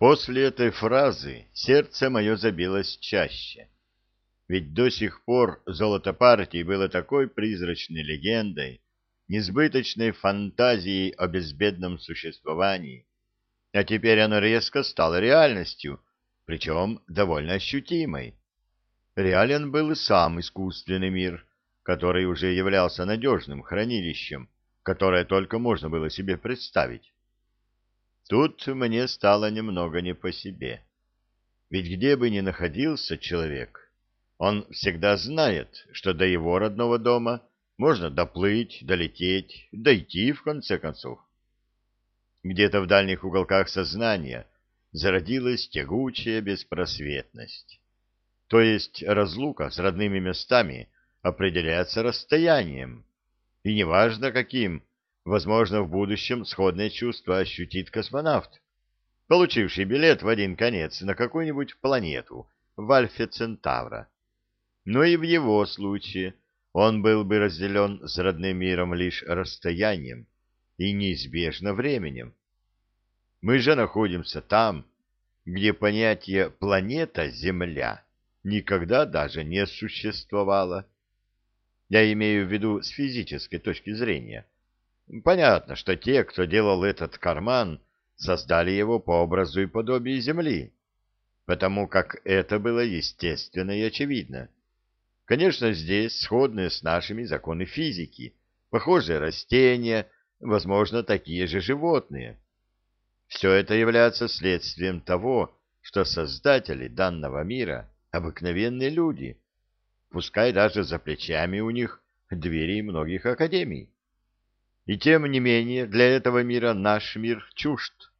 После этой фразы сердце мое забилось чаще. Ведь до сих пор золото партии было такой призрачной легендой, несбыточной фантазией о безбедном существовании, а теперь оно резко стало реальностью, причем довольно ощутимой. Реален был и сам искусственный мир, который уже являлся надежным хранилищем, которое только можно было себе представить. Тут мне стало немного не по себе. Ведь где бы ни находился человек, он всегда знает, что до его родного дома можно доплыть, долететь, дойти, в конце концов. Где-то в дальних уголках сознания зародилась тягучая беспросветность. То есть разлука с родными местами определяется расстоянием, и неважно каким, Возможно, в будущем сходное чувство ощутит космонавт, получивший билет в один конец на какую-нибудь планету в Альфе Центавра. Но и в его случае он был бы разделен с родным миром лишь расстоянием и неизбежно временем. Мы же находимся там, где понятие «планета Земля» никогда даже не существовало. Я имею в виду с физической точки зрения – Понятно, что те, кто делал этот карман, создали его по образу и подобию Земли, потому как это было естественно и очевидно. Конечно, здесь сходные с нашими законы физики, похожие растения, возможно, такие же животные. Все это является следствием того, что создатели данного мира — обыкновенные люди, пускай даже за плечами у них двери многих академий. И тем не менее для этого мира наш мир чужд,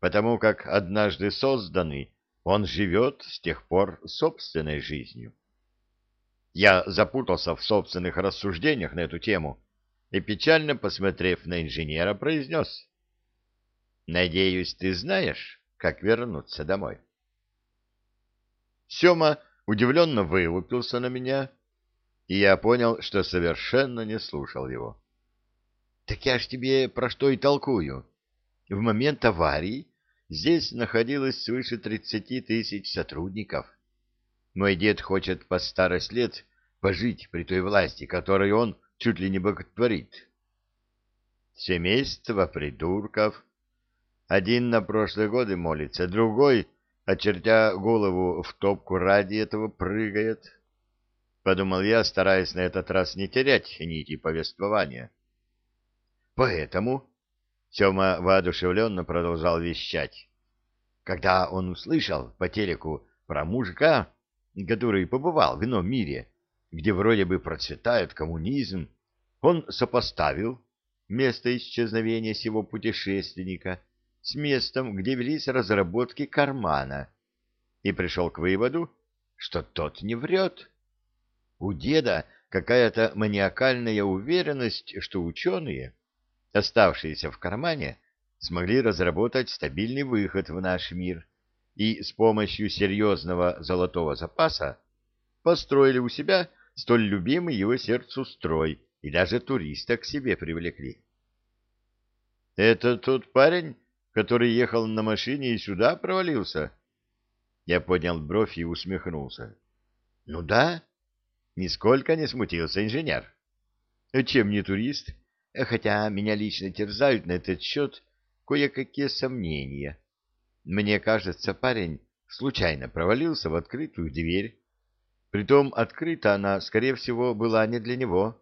потому как однажды созданный, он живет с тех пор собственной жизнью. Я запутался в собственных рассуждениях на эту тему и, печально посмотрев на инженера, произнес. «Надеюсь, ты знаешь, как вернуться домой?» Сема удивленно вылупился на меня, и я понял, что совершенно не слушал его. Так я ж тебе про что и толкую. В момент аварии здесь находилось свыше тридцати тысяч сотрудников. Мой дед хочет по старость лет пожить при той власти, которой он чуть ли не боготворит. Семейство придурков. Один на прошлые годы молится, другой, очертя голову в топку ради этого, прыгает. Подумал я, стараясь на этот раз не терять нити повествования. Поэтому Сема воодушевленно продолжал вещать. Когда он услышал по телеку про мужика, который побывал в ином мире, где вроде бы процветает коммунизм, он сопоставил место исчезновения сего путешественника с местом, где велись разработки кармана, и пришел к выводу, что тот не врет. У деда какая-то маниакальная уверенность, что ученые оставшиеся в кармане, смогли разработать стабильный выход в наш мир и с помощью серьезного золотого запаса построили у себя столь любимый его сердцу строй и даже туриста к себе привлекли. «Это тот парень, который ехал на машине и сюда провалился?» Я поднял бровь и усмехнулся. «Ну да», — нисколько не смутился инженер. «Чем не турист?» Хотя меня лично терзают на этот счет кое-какие сомнения. Мне кажется, парень случайно провалился в открытую дверь. Притом открыта она, скорее всего, была не для него.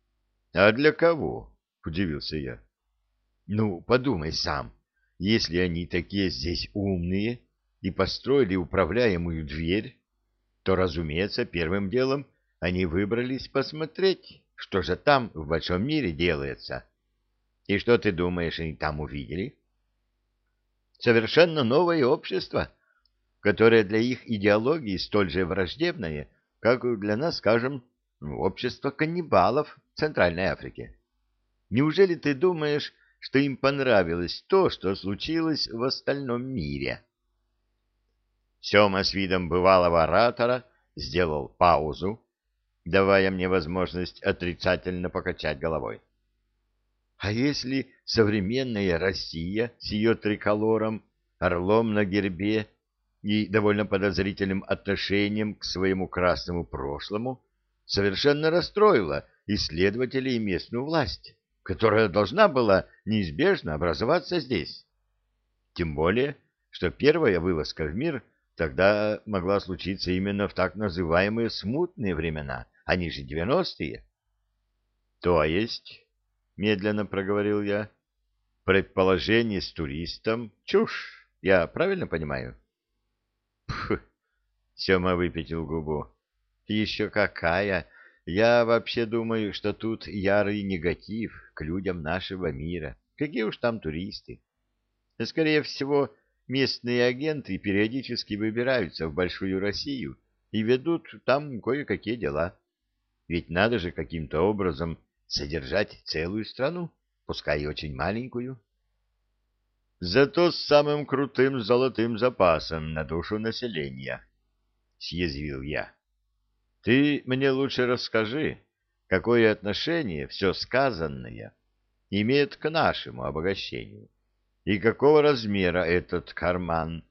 — А для кого? — удивился я. — Ну, подумай сам. Если они такие здесь умные и построили управляемую дверь, то, разумеется, первым делом они выбрались посмотреть, что же там в большом мире делается. И что ты думаешь, они там увидели? Совершенно новое общество, которое для их идеологии столь же враждебное, как для нас, скажем, общество каннибалов в Центральной Африке. Неужели ты думаешь, что им понравилось то, что случилось в остальном мире? Сема с видом бывалого оратора сделал паузу, давая мне возможность отрицательно покачать головой. А если современная Россия с ее триколором орлом на гербе и довольно подозрительным отношением к своему красному прошлому совершенно расстроила исследователей и местную власть, которая должна была неизбежно образоваться здесь. Тем более, что первая вылазка в мир тогда могла случиться именно в так называемые смутные времена, они же девяностые. — То есть, — медленно проговорил я, — предположение с туристом — чушь, я правильно понимаю? — Пф, — Сема выпятил губу. — Еще какая! Я вообще думаю, что тут ярый негатив к людям нашего мира. Какие уж там туристы. Скорее всего, местные агенты периодически выбираются в Большую Россию и ведут там кое-какие дела. Ведь надо же каким-то образом содержать целую страну, пускай и очень маленькую. Зато с самым крутым золотым запасом на душу населения, — съязвил я. Ты мне лучше расскажи, какое отношение все сказанное имеет к нашему обогащению и какого размера этот карман,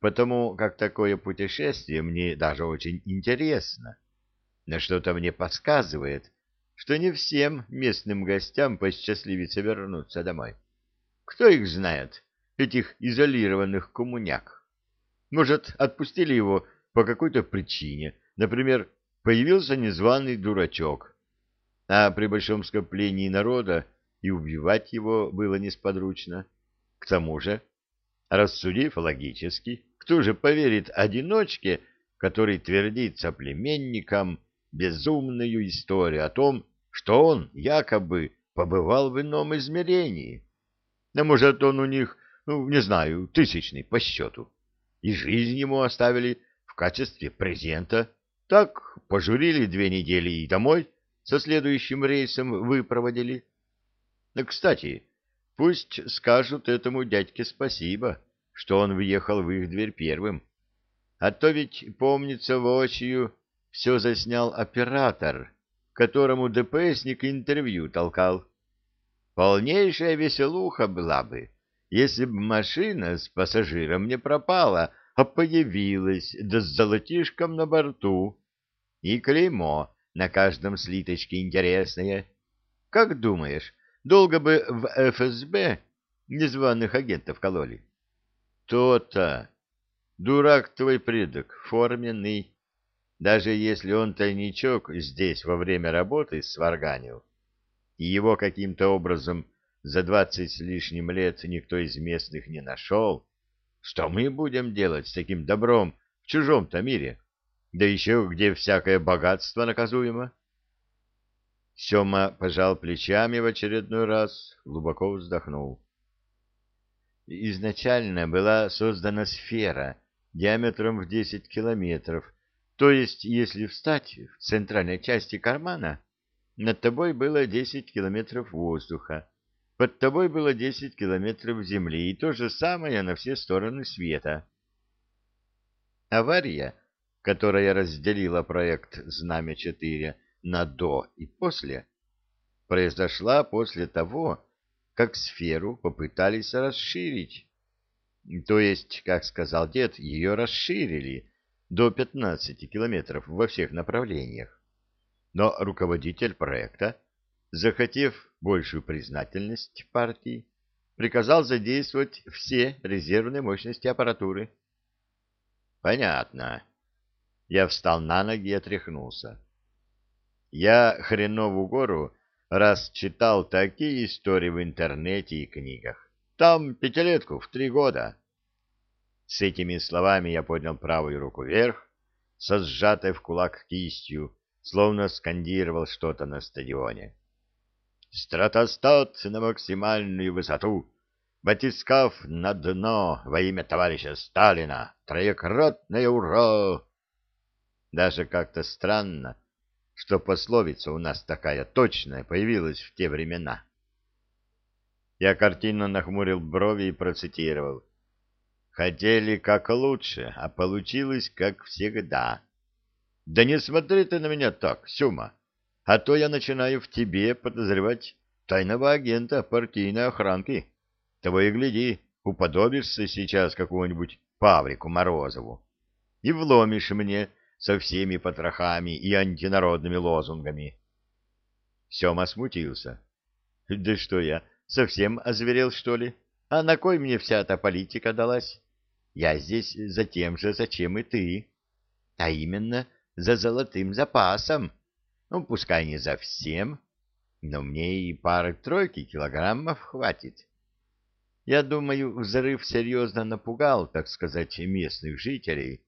потому как такое путешествие мне даже очень интересно. Но что-то мне подсказывает, что не всем местным гостям посчастливится вернуться домой. Кто их знает, этих изолированных коммуняк? Может, отпустили его по какой-то причине, например, появился незваный дурачок, а при большом скоплении народа и убивать его было несподручно. К тому же, рассудив логически, кто же поверит одиночке, который твердит соплеменникам безумную историю о том, что он якобы побывал в ином измерении. А может, он у них, ну, не знаю, тысячный по счету. И жизнь ему оставили в качестве презента. Так пожурили две недели и домой со следующим рейсом выпроводили. Кстати, пусть скажут этому дядьке спасибо, что он въехал в их дверь первым. А то ведь, помнится, воочию все заснял оператор, которому ДПСник интервью толкал. Полнейшая веселуха была бы, если б машина с пассажиром не пропала, а появилась, да с золотишком на борту. И клеймо на каждом слиточке интересное. Как думаешь, долго бы в ФСБ незваных агентов кололи? То-то. Дурак твой предок, форменный. Даже если он тайничок здесь во время работы сварганил, и его каким-то образом за двадцать с лишним лет никто из местных не нашел, что мы будем делать с таким добром в чужом-то мире, да еще где всякое богатство наказуемо? Сема пожал плечами в очередной раз, глубоко вздохнул. Изначально была создана сфера диаметром в десять километров, то есть, если встать в центральной части кармана, над тобой было 10 километров воздуха, под тобой было 10 километров земли, и то же самое на все стороны света. Авария, которая разделила проект «Знамя-4» на «до» и «после», произошла после того, как сферу попытались расширить. То есть, как сказал дед, ее расширили до 15 километров во всех направлениях. Но руководитель проекта, захотев большую признательность партии, приказал задействовать все резервные мощности аппаратуры. Понятно. Я встал на ноги и отряхнулся. Я Хренову гору раз читал такие истории в интернете и книгах. Там пятилетку в три года. С этими словами я поднял правую руку вверх, со сжатой в кулак кистью, словно скандировал что-то на стадионе. «Стратостат на максимальную высоту! Батискаф на дно во имя товарища Сталина! Троекратное ура!» Даже как-то странно, что пословица у нас такая точная появилась в те времена. Я картинно нахмурил брови и процитировал. Хотели как лучше, а получилось как всегда. Да не смотри ты на меня так, Сюма, а то я начинаю в тебе подозревать тайного агента партийной охранки. Того и гляди, уподобишься сейчас какому-нибудь Паврику Морозову и вломишь мне со всеми потрохами и антинародными лозунгами. Сема смутился. Да что я, совсем озверел, что ли? А на кой мне вся эта политика далась? Я здесь за тем же, зачем и ты. А именно, за золотым запасом. Ну, пускай не за всем, но мне и пары-тройки килограммов хватит. Я думаю, взрыв серьезно напугал, так сказать, местных жителей,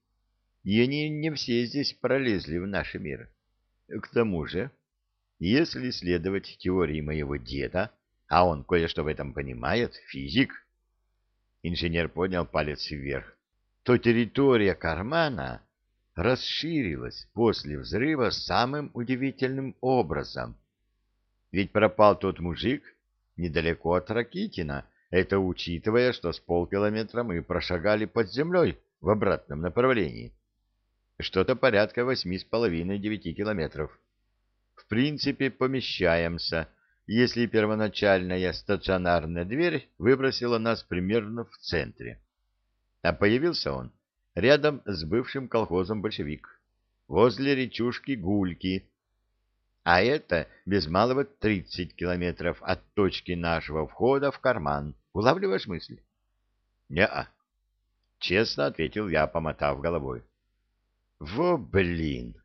и они не все здесь пролезли в наш мир. К тому же, если следовать теории моего деда, а он кое-что в этом понимает, физик, инженер поднял палец вверх, то территория кармана расширилась после взрыва самым удивительным образом. Ведь пропал тот мужик недалеко от Ракитина, это учитывая, что с полкилометра мы прошагали под землей в обратном направлении. Что-то порядка восьми с половиной-девяти километров. В принципе, помещаемся, если первоначальная стационарная дверь выбросила нас примерно в центре. А появился он рядом с бывшим колхозом «Большевик», возле речушки Гульки, а это без малого тридцать километров от точки нашего входа в карман. Улавливаешь мысль? Не-а. Честно ответил я, помотав головой. Во, блин!